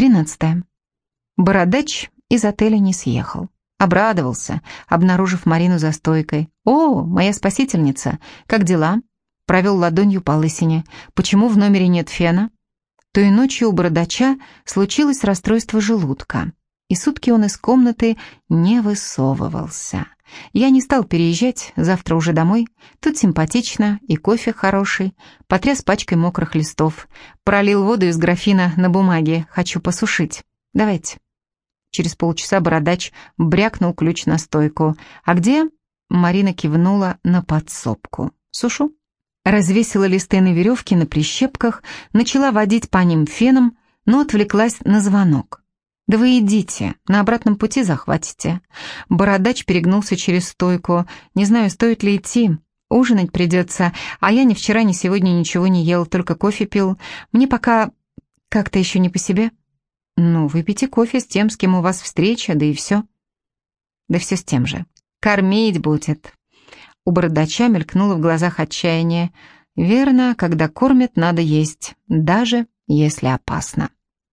Тринадцатое. Бородач из отеля не съехал. Обрадовался, обнаружив Марину за стойкой. «О, моя спасительница! Как дела?» Провел ладонью по лысине. «Почему в номере нет фена?» Той ночью у бородача случилось расстройство желудка, и сутки он из комнаты не высовывался. Я не стал переезжать, завтра уже домой. Тут симпатично, и кофе хороший. Потряс пачкой мокрых листов. Пролил воду из графина на бумаге. Хочу посушить. Давайте. Через полчаса бородач брякнул ключ на стойку. «А где?» Марина кивнула на подсобку. «Сушу». Развесила листы на веревке на прищепках, начала водить по ним феном, но отвлеклась на звонок. «Да вы идите, на обратном пути захватите». Бородач перегнулся через стойку. «Не знаю, стоит ли идти. Ужинать придется, а я ни вчера, ни сегодня ничего не ел, только кофе пил. Мне пока как-то еще не по себе». «Ну, выпейте кофе с тем, с кем у вас встреча, да и все». «Да все с тем же. Кормить будет». У бородача мелькнуло в глазах отчаяние. «Верно, когда кормят, надо есть, даже если опасно».